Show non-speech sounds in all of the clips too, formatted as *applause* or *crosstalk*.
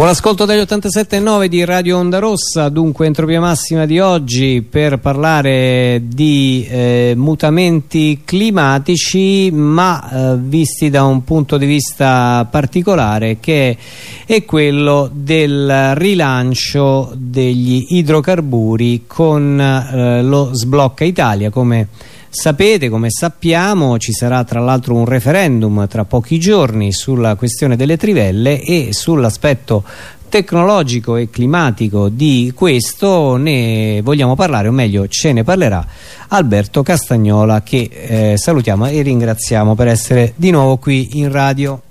Buon ascolto dagli 87.9 di Radio Onda Rossa, dunque entropia massima di oggi per parlare di eh, mutamenti climatici ma eh, visti da un punto di vista particolare che è quello del rilancio degli idrocarburi con eh, lo Sblocca Italia come Sapete, come sappiamo, ci sarà tra l'altro un referendum tra pochi giorni sulla questione delle trivelle e sull'aspetto tecnologico e climatico di questo ne vogliamo parlare, o meglio ce ne parlerà Alberto Castagnola che eh, salutiamo e ringraziamo per essere di nuovo qui in radio.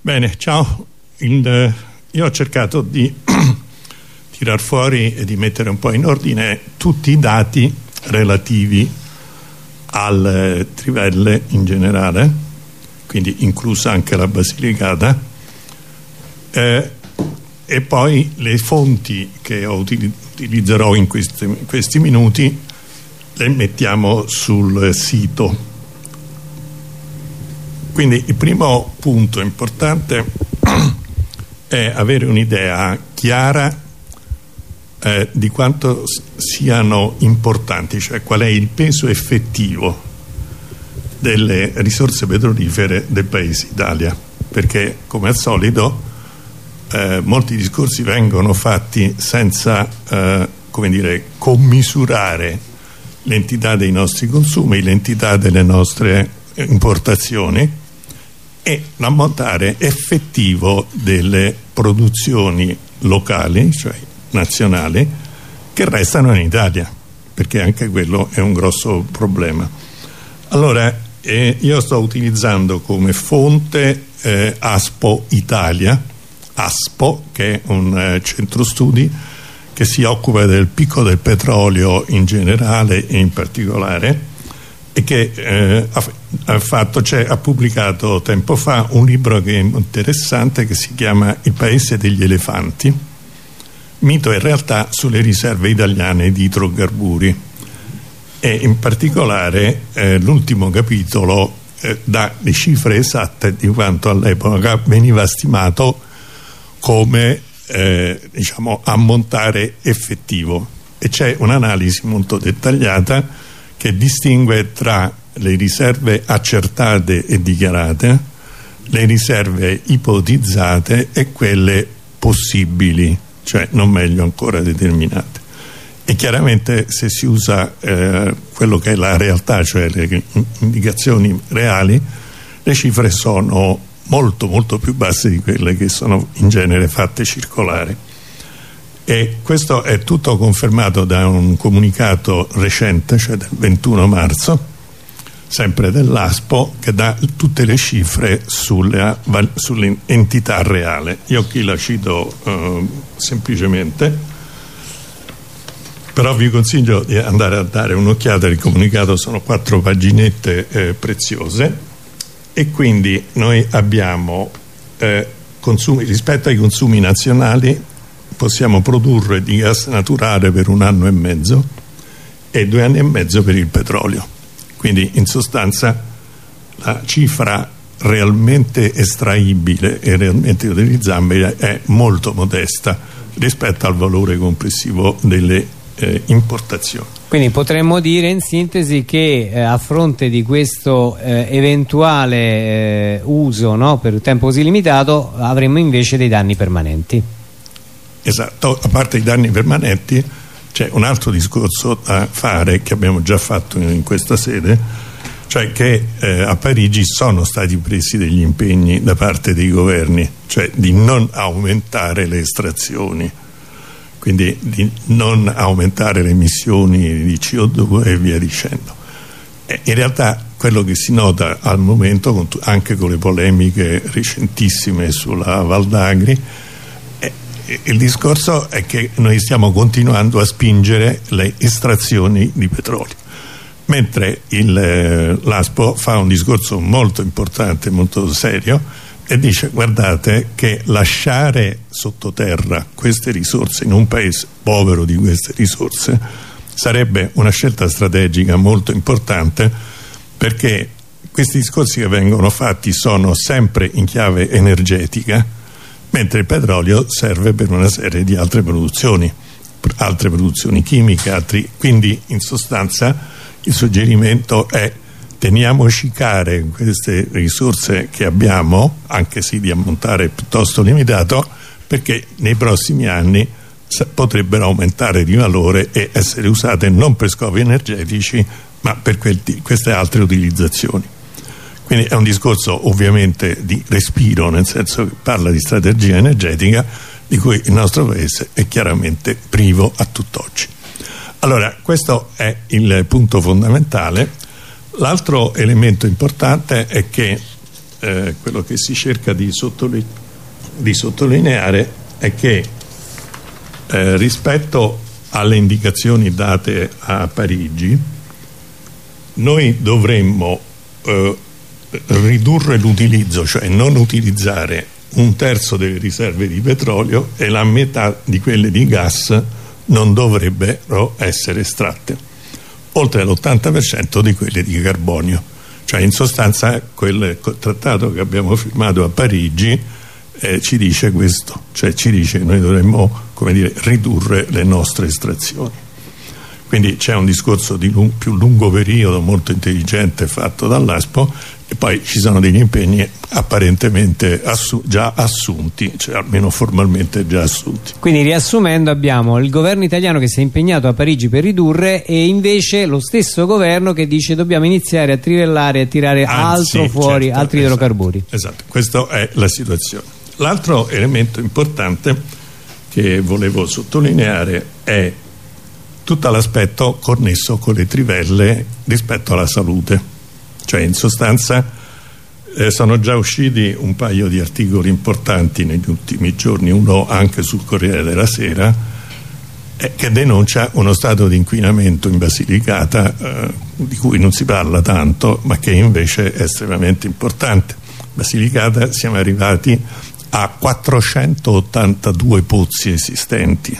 Bene, ciao. Il, eh, io ho cercato di *clears throat* tirar fuori e di mettere un po' in ordine tutti i dati relativi alle trivelle in generale, quindi inclusa anche la Basilicata, eh, e poi le fonti che utilizzerò in questi, in questi minuti le mettiamo sul sito. Quindi il primo punto importante *clears throat* è avere un'idea chiara eh, di quanto siano importanti, cioè qual è il peso effettivo delle risorse petrolifere del Paese Italia, perché come al solito eh, molti discorsi vengono fatti senza eh, dire, commisurare l'entità dei nostri consumi, l'entità delle nostre importazioni e l'ammontare effettivo delle produzioni locali, cioè nazionali che restano in Italia perché anche quello è un grosso problema. Allora eh, io sto utilizzando come fonte eh, ASPO Italia ASPO che è un eh, centro studi che si occupa del picco del petrolio in generale e in particolare e che eh, ha, fatto, cioè, ha, pubblicato tempo fa un libro che è interessante che si chiama Il paese degli elefanti mito e realtà sulle riserve italiane di idrocarburi. E in particolare eh, l'ultimo capitolo eh, dà le cifre esatte di quanto all'epoca veniva stimato come eh, diciamo, ammontare effettivo. E c'è un'analisi molto dettagliata che distingue tra le riserve accertate e dichiarate le riserve ipotizzate e quelle possibili cioè non meglio ancora determinate. E chiaramente se si usa eh, quello che è la realtà cioè le indicazioni reali le cifre sono molto molto più basse di quelle che sono in genere fatte circolare. E questo è tutto confermato da un comunicato recente cioè del 21 marzo sempre dell'ASPO che dà tutte le cifre sull'entità reale. Io qui la cito eh, semplicemente però vi consiglio di andare a dare un'occhiata al comunicato sono quattro paginette eh, preziose e quindi noi abbiamo eh, consumi, rispetto ai consumi nazionali possiamo produrre di gas naturale per un anno e mezzo e due anni e mezzo per il petrolio quindi in sostanza la cifra realmente estraibile e realmente utilizzabile è molto modesta rispetto al valore complessivo delle eh, importazioni. Quindi potremmo dire in sintesi che eh, a fronte di questo eh, eventuale eh, uso no, per tempo così limitato avremmo invece dei danni permanenti. Esatto, a parte i danni permanenti c'è un altro discorso da fare che abbiamo già fatto in questa sede cioè che eh, a Parigi sono stati presi degli impegni da parte dei governi cioè di non aumentare le estrazioni. Quindi di non aumentare le emissioni di CO2 e via dicendo. E in realtà quello che si nota al momento anche con le polemiche recentissime sulla Val d'Agri il discorso è che noi stiamo continuando a spingere le estrazioni di petrolio. Mentre eh, l'ASPO fa un discorso molto importante, molto serio e dice guardate che lasciare sottoterra queste risorse in un paese povero di queste risorse sarebbe una scelta strategica molto importante perché questi discorsi che vengono fatti sono sempre in chiave energetica mentre il petrolio serve per una serie di altre produzioni altre produzioni chimiche altri, quindi in sostanza il suggerimento è teniamoci care queste risorse che abbiamo anche se di ammontare piuttosto limitato perché nei prossimi anni potrebbero aumentare di valore e essere usate non per scopi energetici ma per queste altre utilizzazioni quindi è un discorso ovviamente di respiro nel senso che parla di strategia energetica di cui il nostro paese è chiaramente privo a tutt'oggi. Allora questo è il punto fondamentale. L'altro elemento importante è che eh, quello che si cerca di, sottoline di sottolineare è che eh, rispetto alle indicazioni date a Parigi noi dovremmo eh, ridurre l'utilizzo, cioè non utilizzare un terzo delle riserve di petrolio e la metà di quelle di gas non dovrebbero essere estratte, oltre all'80% di quelle di carbonio. Cioè in sostanza quel trattato che abbiamo firmato a Parigi eh, ci dice questo, cioè ci dice che noi dovremmo dire, ridurre le nostre estrazioni quindi c'è un discorso di lung più lungo periodo molto intelligente fatto dall'Aspo e poi ci sono degli impegni apparentemente assu già assunti, cioè almeno formalmente già assunti. Quindi riassumendo abbiamo il governo italiano che si è impegnato a Parigi per ridurre e invece lo stesso governo che dice dobbiamo iniziare a trivellare e a tirare Anzi, altro fuori, certo, altri esatto, idrocarburi. Esatto, questa è la situazione. L'altro elemento importante che volevo sottolineare è tutto l'aspetto connesso con le trivelle rispetto alla salute cioè in sostanza eh, sono già usciti un paio di articoli importanti negli ultimi giorni uno anche sul Corriere della Sera eh, che denuncia uno stato di inquinamento in Basilicata eh, di cui non si parla tanto ma che invece è estremamente importante. Basilicata siamo arrivati a 482 pozzi esistenti.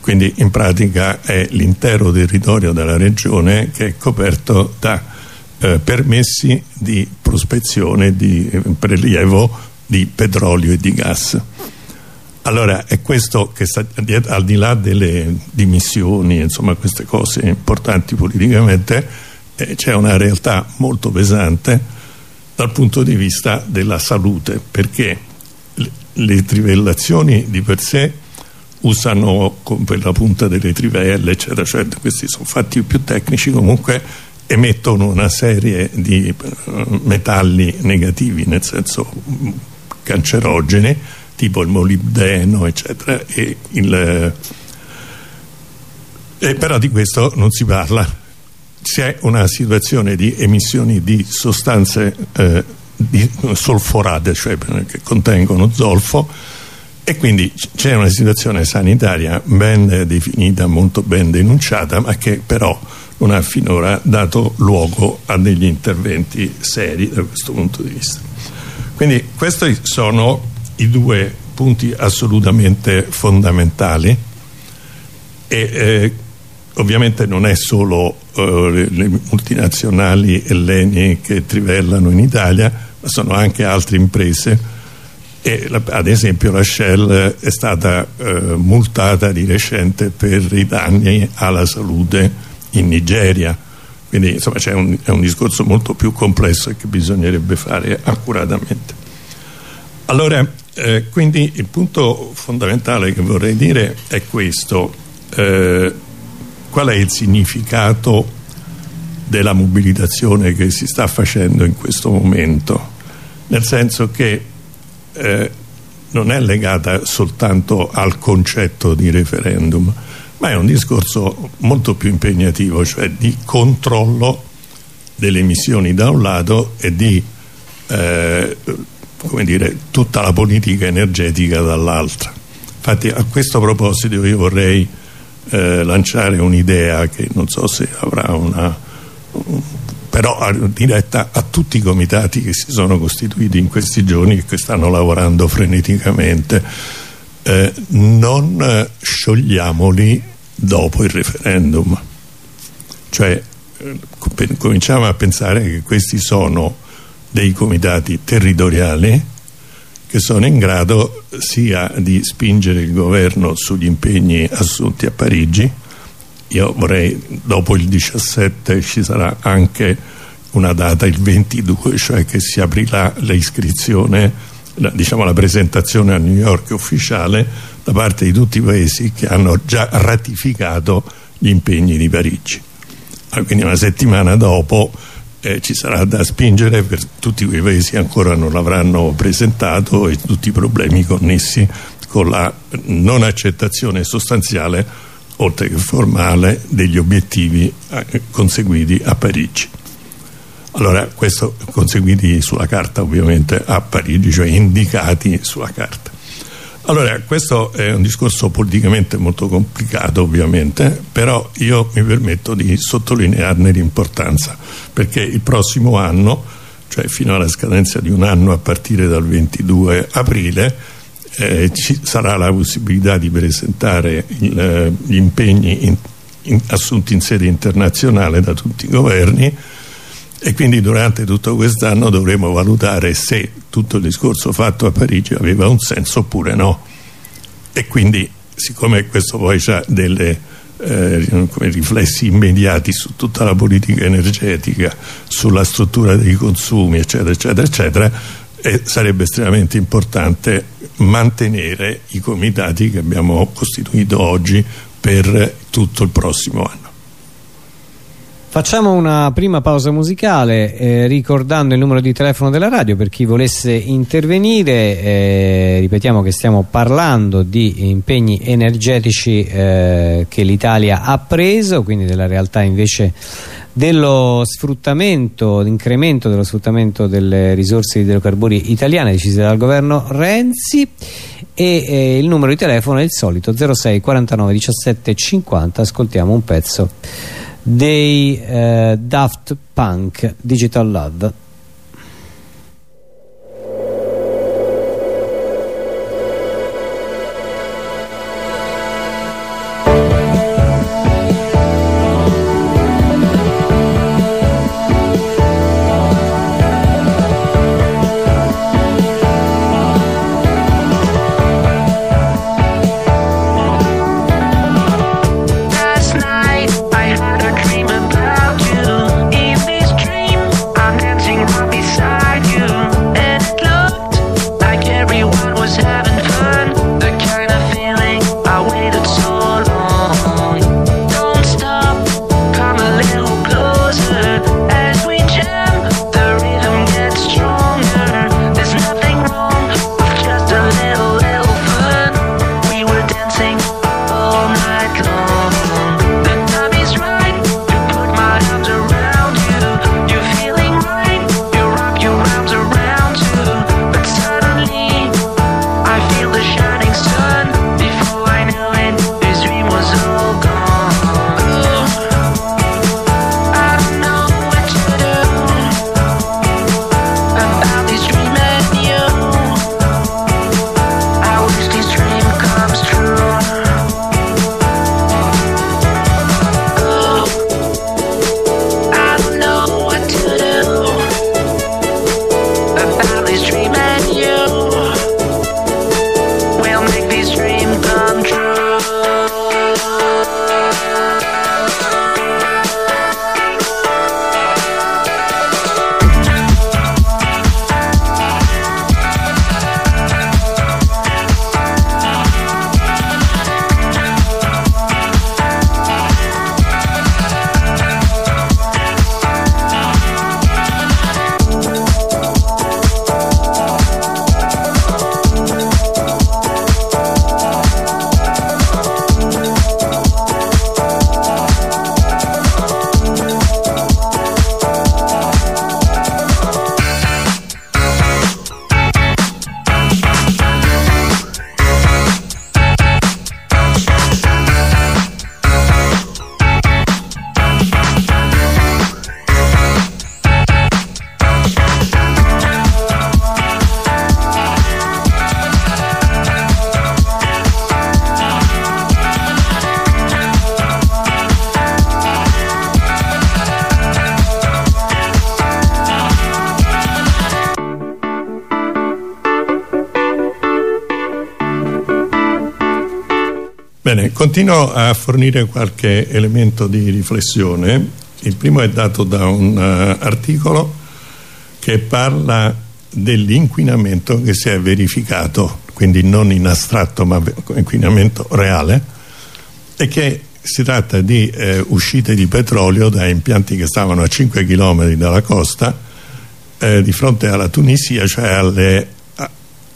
Quindi in pratica è l'intero territorio della regione che è coperto da eh, permessi di prospezione, di eh, prelievo di petrolio e di gas. Allora è questo che sta al di là delle dimissioni, insomma queste cose importanti politicamente, eh, c'è una realtà molto pesante dal punto di vista della salute, perché le, le trivellazioni di per sé usano per la punta delle trivelle eccetera cioè questi sono fatti più tecnici comunque emettono una serie di uh, metalli negativi nel senso cancerogeni tipo il molibdeno eccetera e, il, e però di questo non si parla. C'è una situazione di emissioni di sostanze eh, di solforate cioè che contengono zolfo e quindi c'è una situazione sanitaria ben definita, molto ben denunciata, ma che però non ha finora dato luogo a degli interventi seri da questo punto di vista. Quindi questi sono i due punti assolutamente fondamentali e eh, ovviamente non è solo eh, le, multinazionali elleni che trivellano in Italia, ma sono anche altre imprese e la, ad esempio la Shell è stata eh, multata di recente per i danni alla salute in Nigeria. Quindi insomma c'è un, un, discorso molto più complesso che bisognerebbe fare accuratamente. Allora eh, quindi il punto fondamentale che vorrei dire è questo. Eh, qual è il significato della mobilitazione che si sta facendo in questo momento? Nel senso che eh, non è legata soltanto al concetto di referendum ma è un discorso molto più impegnativo cioè di controllo delle emissioni da un lato e di eh, come dire, tutta la politica energetica dall'altra. Infatti a questo proposito io vorrei eh, lanciare un'idea che non so se avrà una però diretta a tutti i comitati che si sono costituiti in questi giorni e che stanno lavorando freneticamente eh, non eh, sciogliamoli dopo il referendum. Cioè eh, cominciamo a pensare che questi sono dei comitati territoriali che sono in grado sia di spingere il governo sugli impegni assunti a Parigi. Io vorrei dopo il 17 ci sarà anche una data il 22 cioè che si aprirà l'iscrizione diciamo la presentazione a New York ufficiale da parte di tutti i paesi che hanno già ratificato gli impegni di Parigi. Ah, quindi una settimana dopo eh, ci sarà da spingere per tutti quei paesi che ancora non l'avranno presentato e tutti i problemi connessi con la non accettazione sostanziale oltre che formale degli obiettivi eh, conseguiti a Parigi allora questo conseguiti sulla carta ovviamente a Parigi cioè indicati sulla carta. Allora questo è un discorso politicamente molto complicato ovviamente però io mi permetto di sottolinearne l'importanza perché il prossimo anno cioè fino alla scadenza di un anno a partire dal 22 aprile eh, ci sarà la possibilità di presentare il, eh, gli impegni in, in, assunti in sede internazionale da tutti i governi e quindi durante tutto quest'anno dovremo valutare se tutto il discorso fatto a Parigi aveva un senso oppure no. E quindi siccome questo poi ha dei eh, riflessi immediati su tutta la politica energetica sulla struttura dei consumi eccetera eccetera eccetera eh, sarebbe estremamente importante mantenere i comitati che abbiamo costituito oggi per tutto il prossimo anno Facciamo una prima pausa musicale eh, ricordando il numero di telefono della radio per chi volesse intervenire, eh, ripetiamo che stiamo parlando di impegni energetici eh, che l'Italia ha preso, quindi della realtà invece dello sfruttamento, l'incremento dello sfruttamento delle risorse idrocarburi italiane decise dal governo Renzi. E eh, il numero di telefono è il solito 06 49 17 50 ascoltiamo un pezzo dei eh, Daft Punk Digital Love Bene, continuo a fornire qualche elemento di riflessione. Il primo è dato da un uh, articolo che parla dell'inquinamento che si è verificato, quindi non in astratto ma inquinamento reale, e che si tratta di eh, uscite di petrolio da impianti che stavano a 5 km dalla costa eh, di fronte alla Tunisia, cioè alle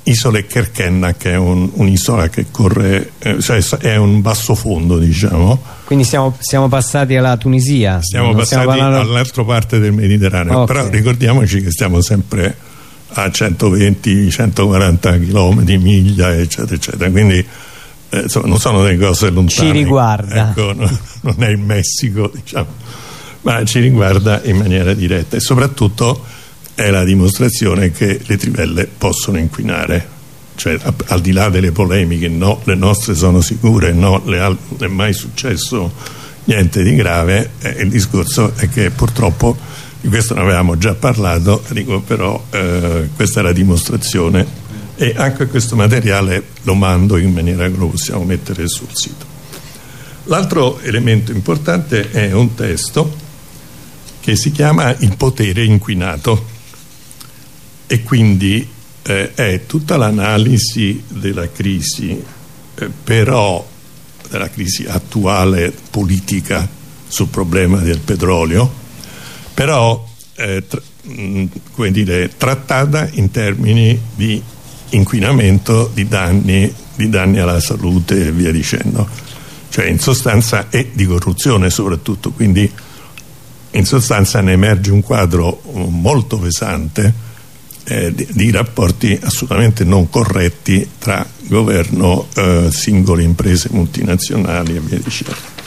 isole Kerkenna che è un'isola un che corre eh, cioè è un basso fondo diciamo. Quindi siamo, siamo passati alla Tunisia. Siamo passati parlando... all'altra parte del Mediterraneo. Okay. però ricordiamoci che stiamo sempre a 120-140 km miglia eccetera eccetera. Quindi eh, insomma, non sono delle cose lontane. Ci riguarda. Ecco, *laughs* no, non è il Messico diciamo. Ma ci riguarda in maniera diretta e soprattutto è la dimostrazione che le trivelle possono inquinare. Cioè al di là delle polemiche no, le nostre sono sicure no, non è mai successo niente di grave. Eh, il discorso è che purtroppo di questo ne avevamo già parlato dico però eh, questa è la dimostrazione. E anche questo materiale lo mando in maniera che lo possiamo mettere sul sito. L'altro elemento importante è un testo che si chiama il potere inquinato e quindi eh, è tutta l'analisi della crisi eh, però della crisi attuale politica sul problema del petrolio però eh, mh, come dire, trattata in termini di inquinamento di danni, di danni alla salute e via dicendo. Cioè in sostanza e di corruzione soprattutto. Quindi in sostanza ne emerge un quadro molto pesante eh, di, di, rapporti assolutamente non corretti tra governo, eh, singole imprese multinazionali e via dicendo.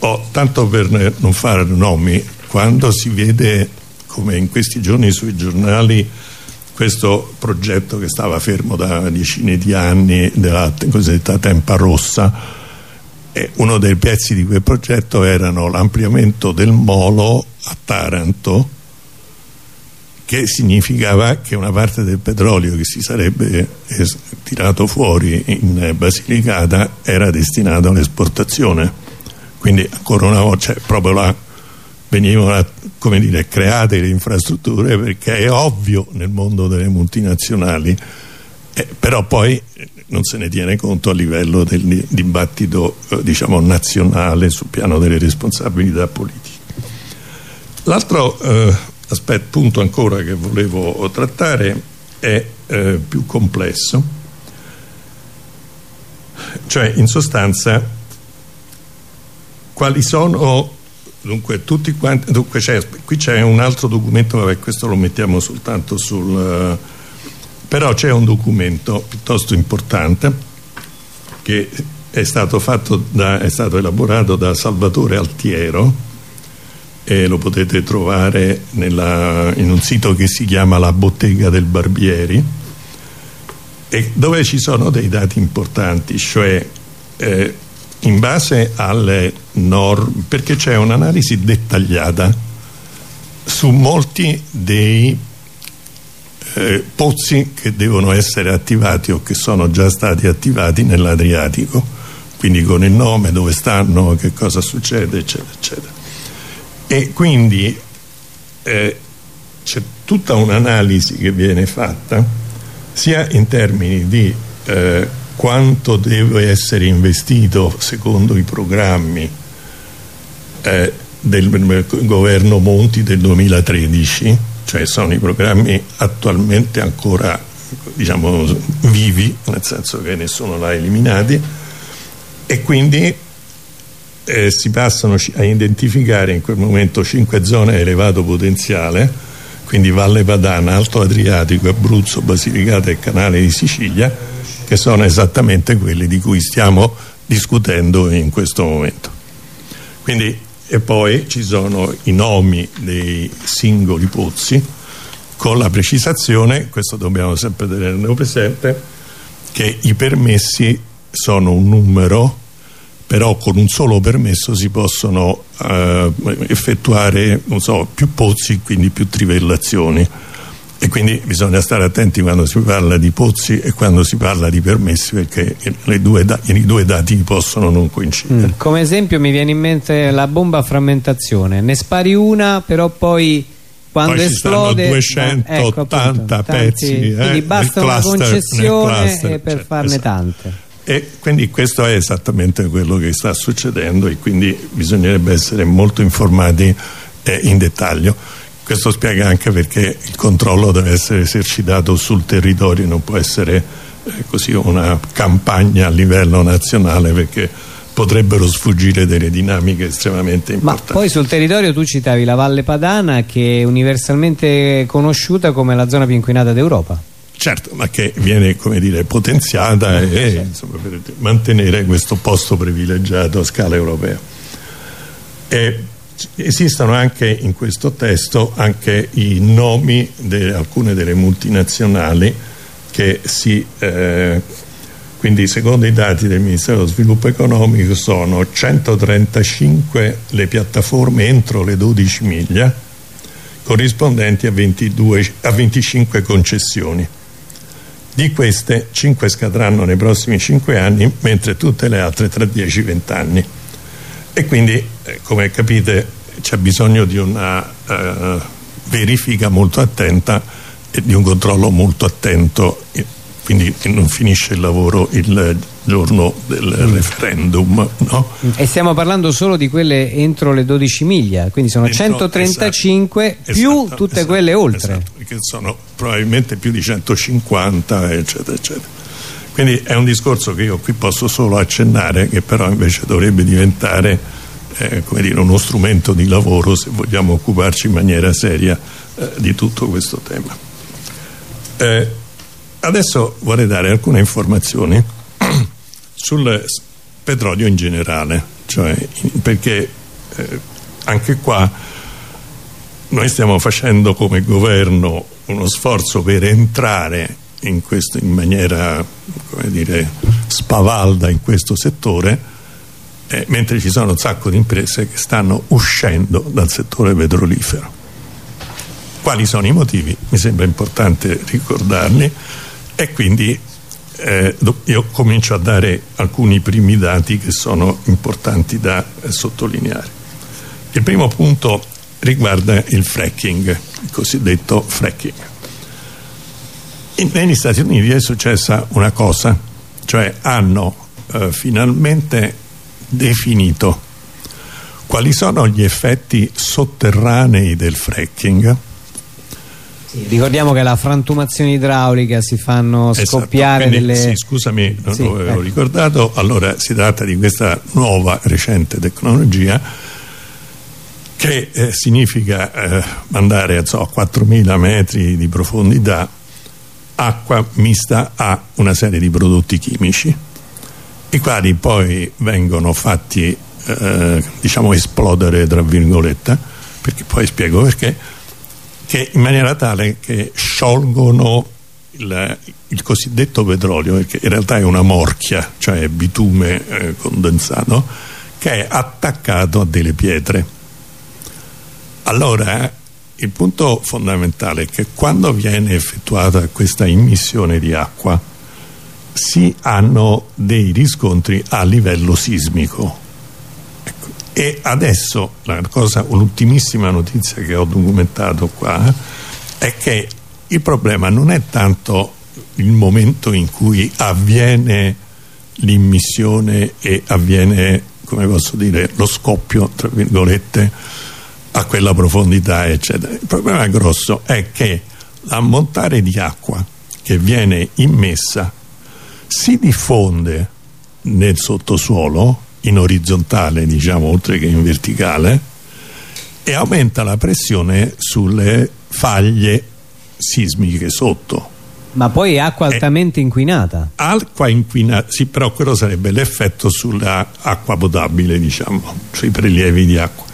Oh, tanto per non fare nomi, quando si vede come in questi giorni sui giornali questo progetto che stava fermo da decine di anni della cosiddetta Tempa Rossa e uno dei pezzi di quel progetto erano l'ampliamento del molo a Taranto che significava che una parte del petrolio che si sarebbe tirato fuori in Basilicata era destinato all'esportazione quindi ancora una volta cioè, proprio là venivano dire, create le infrastrutture perché è ovvio nel mondo delle multinazionali eh, però poi non se ne tiene conto a livello del dibattito eh, diciamo nazionale sul piano delle responsabilità politiche. L'altro eh, aspetto, punto ancora che volevo trattare è eh, più complesso. Cioè in sostanza quali sono dunque tutti quanti dunque qui c'è un altro documento vabbè questo lo mettiamo soltanto sul uh, però c'è un documento piuttosto importante che è stato, fatto da, è stato elaborato da Salvatore Altiero e lo potete trovare nella, in un sito che si chiama La Bottega del Barbieri e dove ci sono dei dati importanti cioè eh, in base alle norme perché c'è un'analisi dettagliata su molti dei eh, pozzi che devono essere attivati o che sono già stati attivati nell'Adriatico quindi con il nome, dove stanno, che cosa succede eccetera eccetera e quindi eh, c'è tutta un'analisi che viene fatta sia in termini di eh, quanto deve essere investito secondo i programmi eh, del governo Monti del 2013 cioè sono i programmi attualmente ancora diciamo vivi nel senso che nessuno l'ha eliminati e quindi eh, si passano a identificare in quel momento cinque zone a elevato potenziale quindi Valle Padana, Alto Adriatico, Abruzzo, Basilicata e Canale di Sicilia che sono esattamente quelli di cui stiamo discutendo in questo momento. Quindi e poi ci sono i nomi dei singoli pozzi. Con la precisazione, questo dobbiamo sempre tenerlo presente che i permessi sono un numero però con un solo permesso si possono eh, effettuare so, più pozzi quindi più trivellazioni e quindi bisogna stare attenti quando si parla di pozzi e quando si parla di permessi perché due i due dati possono non coincidere. Mm. Come esempio mi viene in mente la bomba a frammentazione, ne spari una però poi quando poi esplode 280 ecco, appunto, pezzi tanti, eh, quindi basta una concessione cluster, per cioè, farne esatto. tante e quindi questo è esattamente quello che sta succedendo e quindi bisognerebbe essere molto informati eh, in dettaglio questo spiega anche perché il controllo deve essere esercitato sul territorio, non può essere eh, così una campagna a livello nazionale perché potrebbero sfuggire delle dinamiche estremamente importanti. Ma poi sul territorio tu citavi la Valle Padana che è universalmente conosciuta come la zona più inquinata d'Europa. Certo, ma che viene come dire, potenziata e, insomma, per mantenere questo posto privilegiato a scala europea. E esistono anche in questo testo anche i nomi di alcune delle multinazionali che si eh, quindi secondo i dati del Ministero dello Sviluppo Economico sono 135 le piattaforme entro le 12 miglia corrispondenti a, 22, a 25 concessioni di queste 5 scadranno nei prossimi 5 anni mentre tutte le altre tra 10 e 20 anni e quindi eh, come capite c'è bisogno di una eh, verifica molto attenta e di un controllo molto attento e quindi non finisce il lavoro il giorno del mm. referendum no? e stiamo parlando solo di quelle entro le 12 miglia quindi sono entro, 135 esatto, più esatto, tutte esatto, quelle oltre esatto, che sono probabilmente più di 150 eccetera eccetera quindi è un discorso che io qui posso solo accennare che però invece dovrebbe diventare eh, come dire, uno strumento di lavoro se vogliamo occuparci in maniera seria eh, di tutto questo tema. Eh, adesso vorrei dare alcune informazioni *clears throat* sul petrolio in generale, cioè perché eh, anche qua noi stiamo facendo come governo uno sforzo per entrare in, questo, in maniera dire, spavalda in questo settore eh, mentre ci sono un sacco di imprese che stanno uscendo dal settore petrolifero. Quali sono i motivi? Mi sembra importante ricordarli e quindi eh, io comincio a dare alcuni primi dati che sono importanti da eh, sottolineare. Il primo punto riguarda il fracking, il cosiddetto fracking. In, negli Stati Uniti è successa una cosa, cioè hanno eh, finalmente definito quali sono gli effetti sotterranei del fracking sì, ricordiamo che la frantumazione idraulica si fanno esatto, scoppiare quindi, delle... Sì, scusami, non sì, lo avevo ecco. ricordato. Allora si tratta di questa nuova, recente tecnologia che eh, significa eh, mandare a so, 4.000 metri di profondità acqua mista a una serie di prodotti chimici i quali poi vengono fatti eh, diciamo esplodere tra virgolette perché poi spiego perché che in maniera tale che sciolgono il, il cosiddetto petrolio perché in realtà è una morchia cioè bitume eh, condensato che è attaccato a delle pietre allora il punto fondamentale è che quando viene effettuata questa immissione di acqua si hanno dei riscontri a livello sismico. E adesso l'ultimissima notizia che ho documentato qua è che il problema non è tanto il momento in cui avviene l'immissione e avviene come posso dire lo scoppio tra virgolette a quella profondità eccetera. Il problema grosso è che l'ammontare di acqua che viene immessa si diffonde nel sottosuolo in orizzontale diciamo oltre che in verticale e aumenta la pressione sulle faglie sismiche sotto. Ma poi acqua altamente è inquinata. acqua inquinata sì però quello sarebbe l'effetto sull'acqua potabile diciamo sui prelievi di acqua.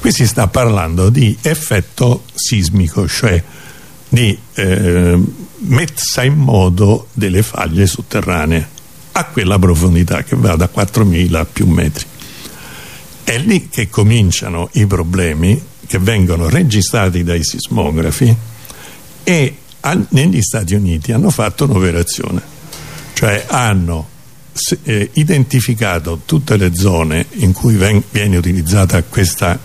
Qui si sta parlando di effetto sismico cioè di eh, messa in modo delle faglie sotterranee a quella profondità che va da 4.000 a più metri. È lì che cominciano i problemi che vengono registrati dai sismografi e negli Stati Uniti hanno fatto un'operazione, cioè hanno eh, identificato tutte le zone in cui viene utilizzata questa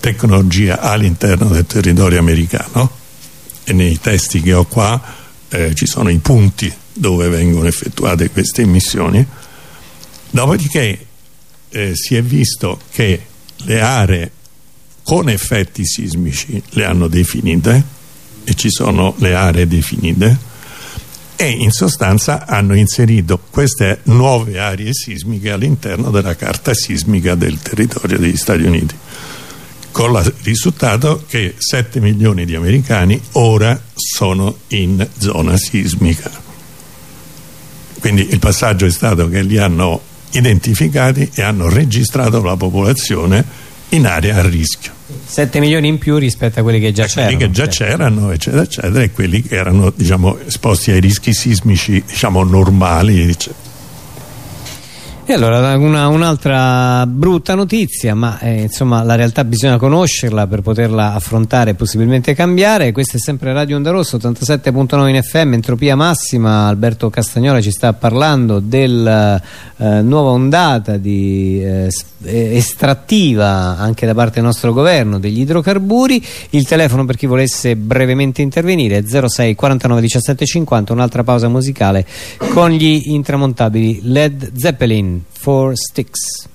tecnologia all'interno del territorio americano e nei testi che ho qua eh, ci sono i punti dove vengono effettuate queste emissioni. Dopodiché eh, si è visto che le aree con effetti sismici le hanno definite e ci sono le aree definite e in sostanza hanno inserito queste nuove aree sismiche all'interno della carta sismica del territorio degli Stati Uniti con il risultato che 7 milioni di americani ora sono in zona sismica quindi il passaggio è stato che li hanno identificati e hanno registrato la popolazione in area a rischio 7 milioni in più rispetto a quelli che già c'erano quelli che già c'erano eccetera eccetera e quelli che erano diciamo, esposti ai rischi sismici diciamo normali eccetera. E allora un'altra un brutta notizia, ma eh, insomma la realtà bisogna conoscerla per poterla affrontare e possibilmente cambiare. Questa è sempre Radio Onda Rosso, 87.9 in FM, entropia massima. Alberto Castagnola ci sta parlando della eh, nuova ondata di, eh, estrattiva anche da parte del nostro governo degli idrocarburi. Il telefono per chi volesse brevemente intervenire è 06 49 17 50, un'altra pausa musicale con gli intramontabili Led Zeppelin. Four sticks.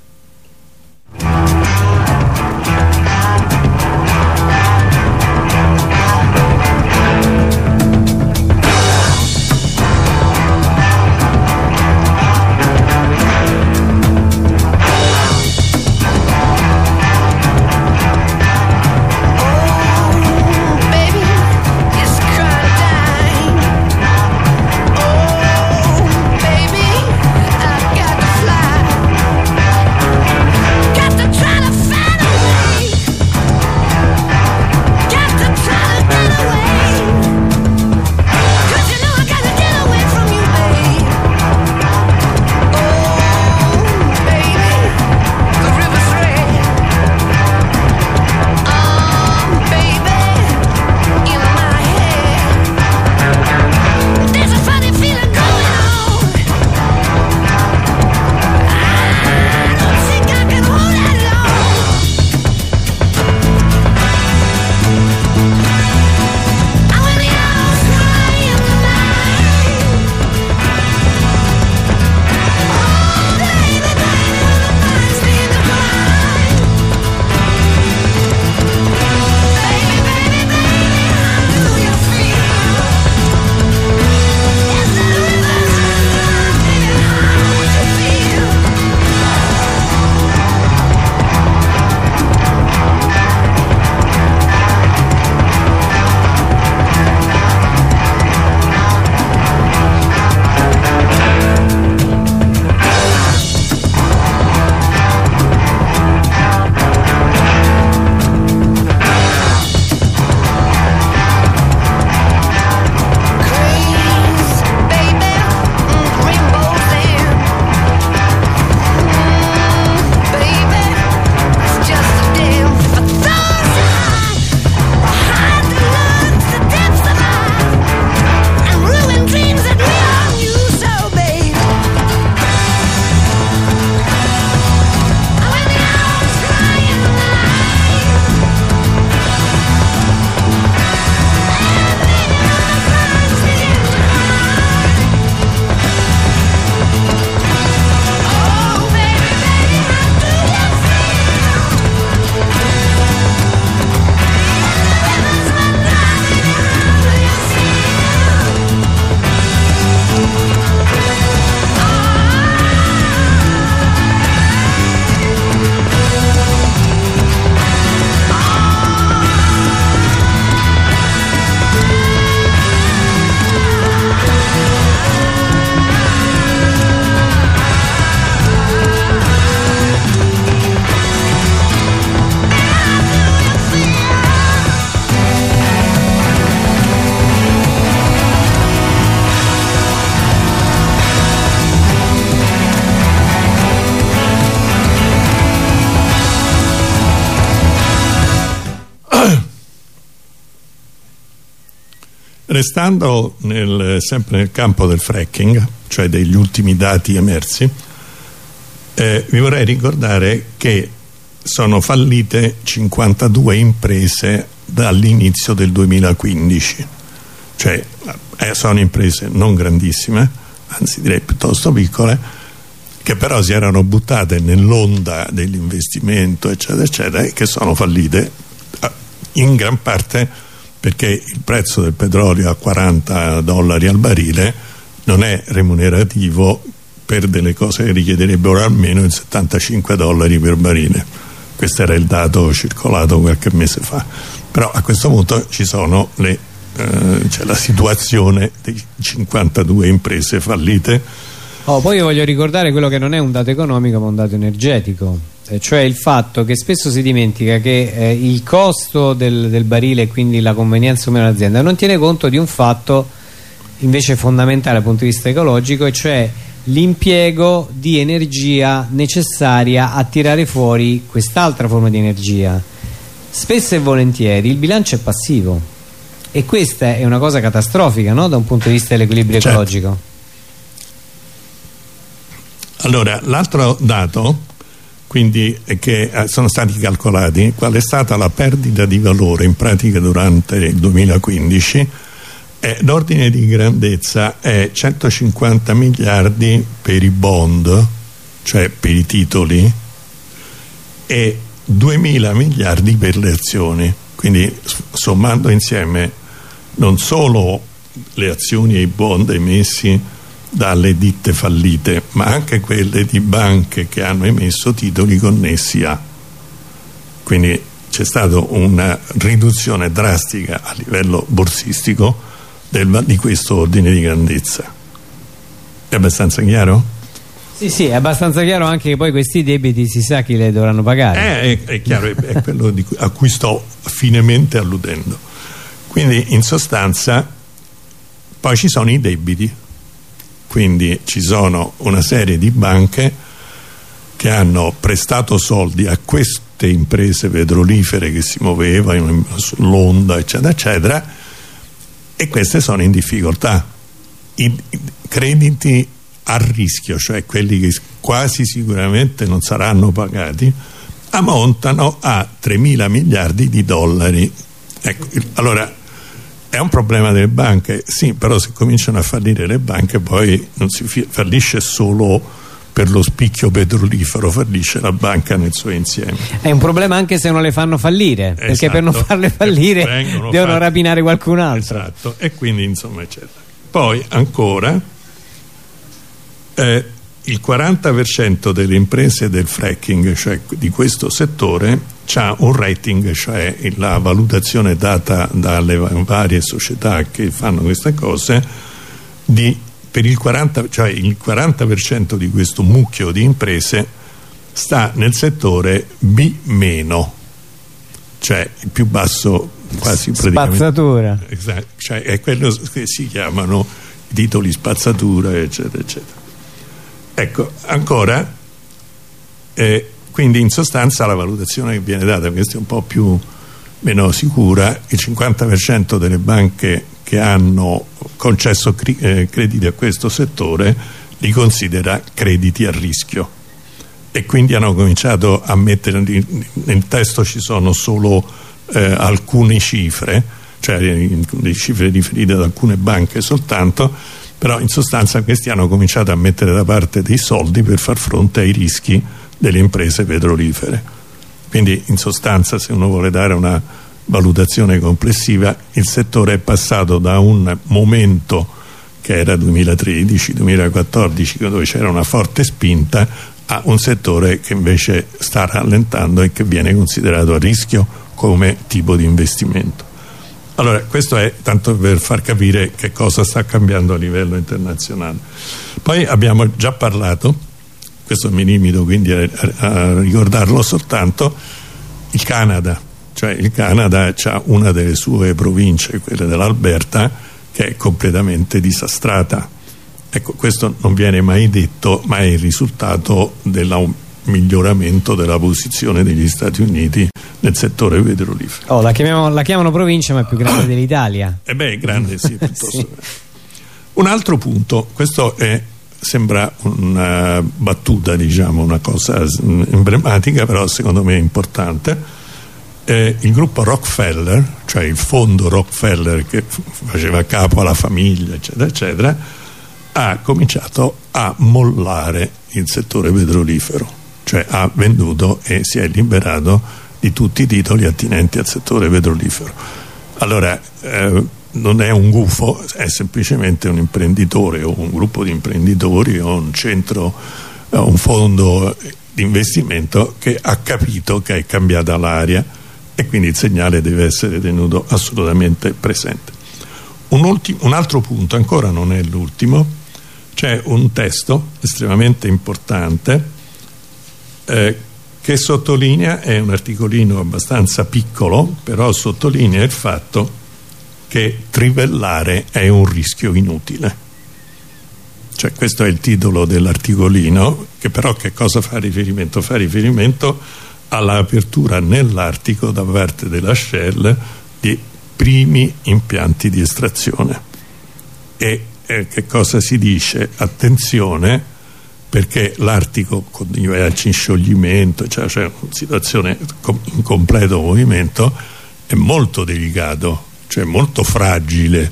Restando nel, sempre nel campo del fracking, cioè degli ultimi dati emersi, eh, vi vorrei ricordare che sono fallite 52 imprese dall'inizio del 2015 cioè eh, sono imprese non grandissime anzi direi piuttosto piccole che però si erano buttate nell'onda dell'investimento eccetera eccetera e che sono fallite eh, in gran parte perché il prezzo del petrolio a 40 dollari al barile non è remunerativo per delle cose che richiederebbero almeno il 75 dollari per barile. Questo era il dato circolato qualche mese fa. Però a questo punto ci sono le eh, c'è la situazione di 52 imprese fallite. Oh, poi io voglio ricordare quello che non è un dato economico ma un dato energetico cioè il fatto che spesso si dimentica che eh, il costo del, del, barile e quindi la convenienza o meno dell'azienda non tiene conto di un fatto invece fondamentale dal punto di vista ecologico e cioè l'impiego di energia necessaria a tirare fuori quest'altra forma di energia spesso e volentieri il bilancio è passivo e questa è una cosa catastrofica no? da un punto di vista dell'equilibrio certo. ecologico allora l'altro dato quindi che eh, sono stati calcolati qual è stata la perdita di valore in pratica durante il 2015 l'ordine di grandezza è 150 miliardi per i bond cioè per i titoli e 2000 miliardi per le azioni. Quindi sommando insieme non solo le azioni e i bond emessi dalle ditte fallite ma anche quelle di banche che hanno emesso titoli connessi a quindi c'è stata una riduzione drastica a livello borsistico del, di questo ordine di grandezza è abbastanza chiaro? Sì, sì, è abbastanza chiaro anche che poi questi debiti si sa chi le dovranno pagare. Eh, è, è, chiaro, è, è quello cui, a cui sto finemente alludendo quindi in sostanza poi ci sono i debiti quindi ci sono una serie di banche che hanno prestato soldi a queste imprese petrolifere che si muovevano sull'onda eccetera eccetera e queste sono in difficoltà. I crediti a rischio cioè quelli che quasi sicuramente non saranno pagati ammontano a 3 mila miliardi di dollari. Ecco, allora è un problema delle banche, sì, però se cominciano a fallire le banche poi non si fallisce solo per lo spicchio petrolifero, fallisce la banca nel suo insieme. È un problema anche se non le fanno fallire, esatto. perché per non farle fallire devono fatti... rapinare qualcun altro. Esatto, e quindi insomma eccetera. Poi ancora eh, il 40% delle imprese del fracking, cioè di questo settore, ha un rating, cioè la valutazione data dalle varie società che fanno queste cose, di, per il 40%, cioè il 40% di questo mucchio di imprese sta nel settore B-, cioè il più basso quasi praticamente. Spazzatura. Esatto, cioè è quello che si chiamano titoli spazzatura, eccetera, eccetera. Ecco, ancora, eh, quindi in sostanza la valutazione che viene data, questa è un po' più meno sicura, il 50% delle banche che hanno concesso eh, crediti a questo settore li considera crediti a rischio. E quindi hanno cominciato a mettere nel testo ci sono solo eh, alcune cifre cioè le cifre riferite ad alcune banche soltanto però in sostanza questi hanno cominciato a mettere da parte dei soldi per far fronte ai rischi delle imprese petrolifere quindi in sostanza se uno vuole dare una valutazione complessiva il settore è passato da un momento che era 2013-2014 dove c'era una forte spinta a un settore che invece sta rallentando e che viene considerato a rischio come tipo di investimento allora, questo è tanto per far capire che cosa sta cambiando a livello internazionale. Poi abbiamo già parlato, questo mi limito quindi a, a ricordarlo soltanto, il Canada, cioè il Canada ha una delle sue province, quelle dell'Alberta, che è completamente disastrata. Ecco, questo non viene mai detto, ma è il risultato della miglioramento della posizione degli Stati Uniti nel settore petrolifero. Oh, la, la, chiamano provincia ma è più grande *coughs* dell'Italia. Eh beh, grande sì, *laughs* sì. Un altro punto, questo è, sembra una battuta, diciamo, una cosa emblematica, però secondo me è importante. Eh, il gruppo Rockefeller, cioè il fondo Rockefeller che faceva capo alla famiglia, eccetera, eccetera, ha cominciato a mollare il settore petrolifero, cioè ha venduto e si è liberato di tutti i titoli attinenti al settore petrolifero. Allora, eh, non è un gufo, è semplicemente un imprenditore o un gruppo di imprenditori o un centro, o un fondo di investimento che ha capito che è cambiata l'aria e quindi il segnale deve essere tenuto assolutamente presente. Un, un altro punto, ancora non è l'ultimo, c'è un testo estremamente importante eh, che sottolinea, è un articolino abbastanza piccolo, però sottolinea il fatto che trivellare è un rischio inutile. Cioè questo è il titolo dell'articolino, che però che cosa fa riferimento? Fa riferimento all'apertura nell'Artico da parte della Shell di primi impianti di estrazione. E eh, che cosa si dice? Attenzione perché l'Artico continua in scioglimento, cioè c'è una situazione in completo movimento, è molto delicato cioè molto fragile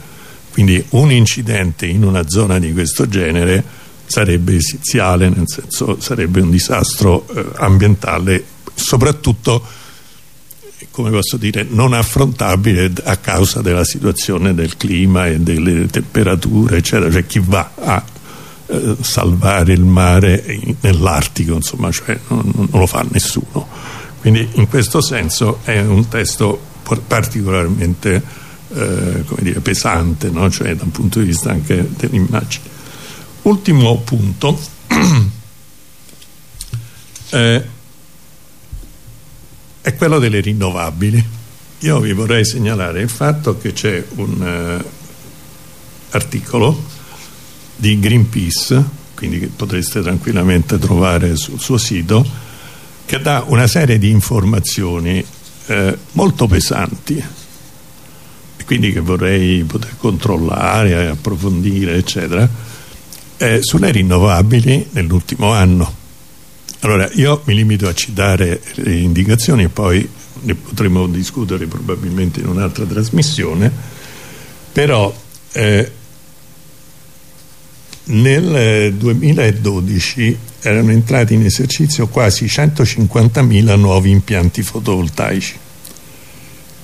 quindi un incidente in una zona di questo genere sarebbe esiziale nel senso sarebbe un disastro eh, ambientale soprattutto come posso dire non affrontabile a causa della situazione del clima e delle temperature eccetera. Cioè chi va a eh, salvare il mare nell'Artico insomma cioè non, non lo fa nessuno. Quindi in questo senso è un testo particolarmente eh, come dire, pesante, no? cioè da un punto di vista anche dell'immagine. Ultimo punto, *clears throat* eh, è quello delle rinnovabili. Io vi vorrei segnalare il fatto che c'è un eh, articolo di Greenpeace, quindi che potreste tranquillamente trovare sul suo sito, che dà una serie di informazioni eh, molto pesanti quindi che vorrei poter controllare, approfondire eccetera eh, sulle rinnovabili nell'ultimo anno. Allora io mi limito a citare le indicazioni e poi ne potremo discutere probabilmente in un'altra trasmissione però eh, nel 2012 erano entrati in esercizio quasi 150.000 nuovi impianti fotovoltaici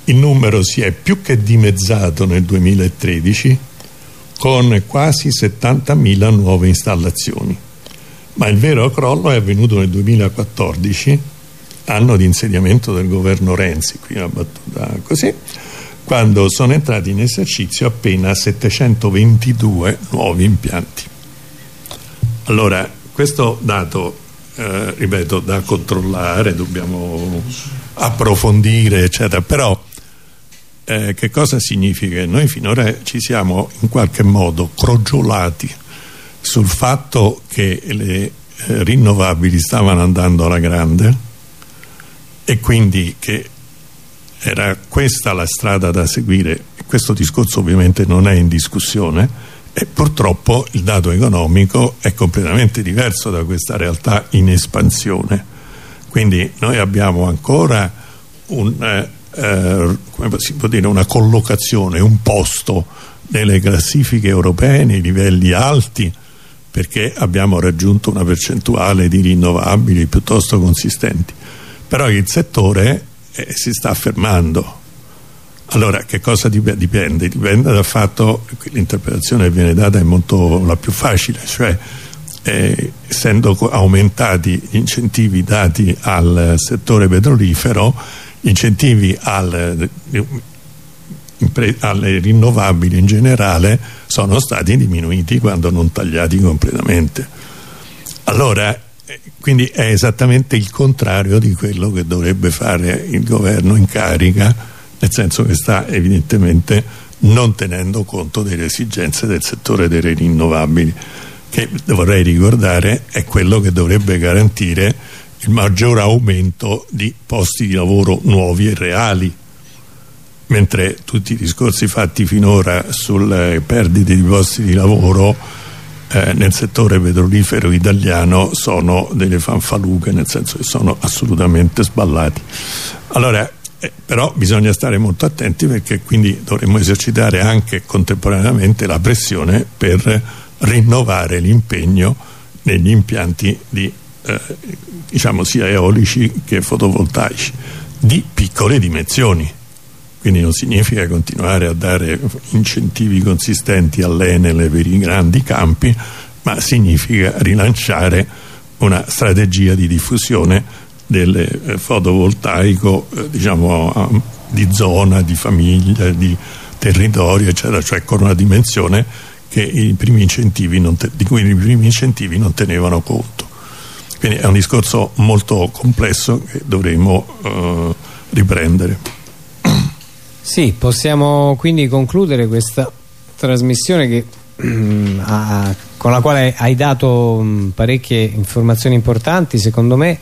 il numero si è più che dimezzato nel 2013 con quasi 70.000 nuove installazioni. Ma il vero crollo è avvenuto nel 2014 anno di insediamento del governo Renzi qui una battuta così quando sono entrati in esercizio appena 722 nuovi impianti. Allora questo dato eh, ripeto da controllare dobbiamo approfondire eccetera però eh, che cosa significa? Noi finora ci siamo in qualche modo crogiolati sul fatto che le eh, rinnovabili stavano andando alla grande e quindi che era questa la strada da seguire questo discorso ovviamente non è in discussione e purtroppo il dato economico è completamente diverso da questa realtà in espansione quindi noi abbiamo ancora un eh, eh, come si può dire, una collocazione, un posto nelle classifiche europee nei livelli alti perché abbiamo raggiunto una percentuale di rinnovabili piuttosto consistenti però il settore eh, si sta affermando allora che cosa dipende? dipende dal fatto che l'interpretazione che viene data è molto la più facile cioè eh, essendo aumentati gli incentivi dati al settore petrolifero incentivi al, alle rinnovabili in generale sono stati diminuiti quando non tagliati completamente. Allora eh, quindi è esattamente il contrario di quello che dovrebbe fare il governo in carica nel senso che sta evidentemente non tenendo conto delle esigenze del settore delle rinnovabili che vorrei ricordare è quello che dovrebbe garantire il maggior aumento di posti di lavoro nuovi e reali. Mentre tutti i discorsi fatti finora sulle perdite di posti di lavoro eh, nel settore petrolifero italiano sono delle fanfaluche nel senso che sono assolutamente sballati. Allora eh, però bisogna stare molto attenti perché quindi dovremmo esercitare anche contemporaneamente la pressione per rinnovare l'impegno negli impianti di, eh, diciamo sia eolici che fotovoltaici di piccole dimensioni. Quindi non significa continuare a dare incentivi consistenti all'Enele per i grandi campi ma significa rilanciare una strategia di diffusione del eh, fotovoltaico eh, diciamo di zona, di famiglia, di territorio eccetera, cioè con una dimensione di cui i primi incentivi non tenevano conto quindi è un discorso molto complesso che dovremo eh, riprendere. Sì, possiamo quindi concludere questa trasmissione che, ha, con la quale hai dato mh, parecchie informazioni importanti secondo me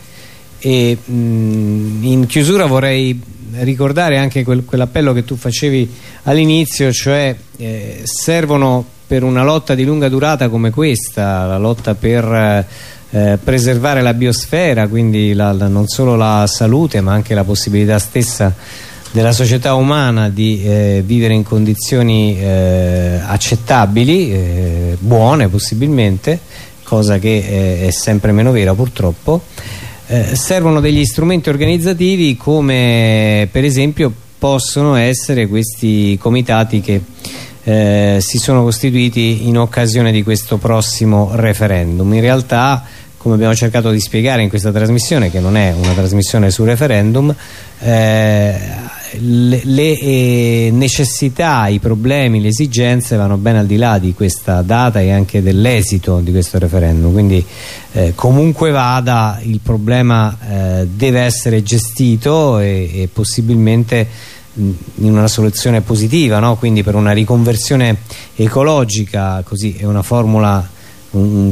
e mh, in chiusura vorrei ricordare anche quel, quell'appello che tu facevi all'inizio cioè eh, servono per una lotta di lunga durata come questa la lotta per eh, preservare la biosfera quindi la, la, non solo la salute ma anche la possibilità stessa della società umana di eh, vivere in condizioni eh, accettabili, eh, buone possibilmente, cosa che è sempre meno vera purtroppo, eh, servono degli strumenti organizzativi come per esempio possono essere questi comitati che eh, si sono costituiti in occasione di questo prossimo referendum. In realtà come abbiamo cercato di spiegare in questa trasmissione che non è una trasmissione sul referendum eh, le, le eh, necessità, i problemi, le esigenze vanno ben al di là di questa data e anche dell'esito di questo referendum quindi eh, comunque vada il problema eh, deve essere gestito e, e possibilmente in una soluzione positiva no? quindi per una riconversione ecologica così è una formula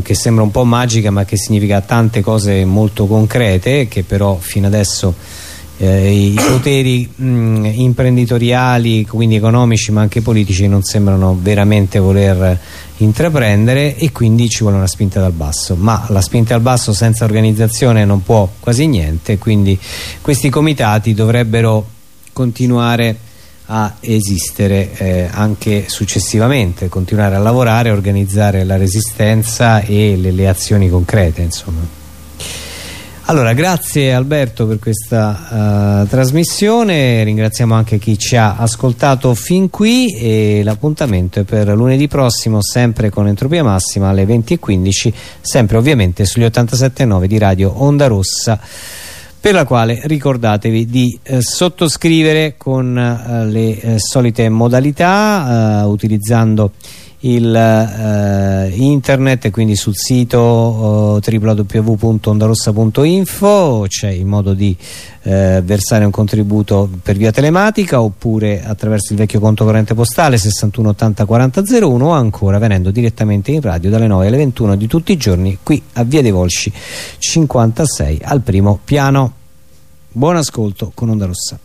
che sembra un po' magica ma che significa tante cose molto concrete che però fino adesso eh, i poteri mh, imprenditoriali, quindi economici ma anche politici non sembrano veramente voler intraprendere e quindi ci vuole una spinta dal basso. Ma la spinta dal basso senza organizzazione non può quasi niente quindi questi comitati dovrebbero continuare a esistere eh, anche successivamente continuare a lavorare, organizzare la resistenza e le, le azioni concrete insomma. Allora, grazie Alberto per questa uh, trasmissione, ringraziamo anche chi ci ha ascoltato fin qui e l'appuntamento è per lunedì prossimo sempre con Entropia Massima alle 20.15, sempre ovviamente sugli 87.9 di Radio Onda Rossa per la quale ricordatevi di eh, sottoscrivere con eh, le eh, solite modalità eh, utilizzando il eh, internet e quindi sul sito eh, www.ondarossa.info c'è il modo di eh, versare un contributo per via telematica oppure attraverso il vecchio conto corrente postale 61 80 40 01 o ancora venendo direttamente in radio dalle 9 alle 21 di tutti i giorni qui a Via dei Volsci 56 al primo piano. Buon ascolto con Onda Rossa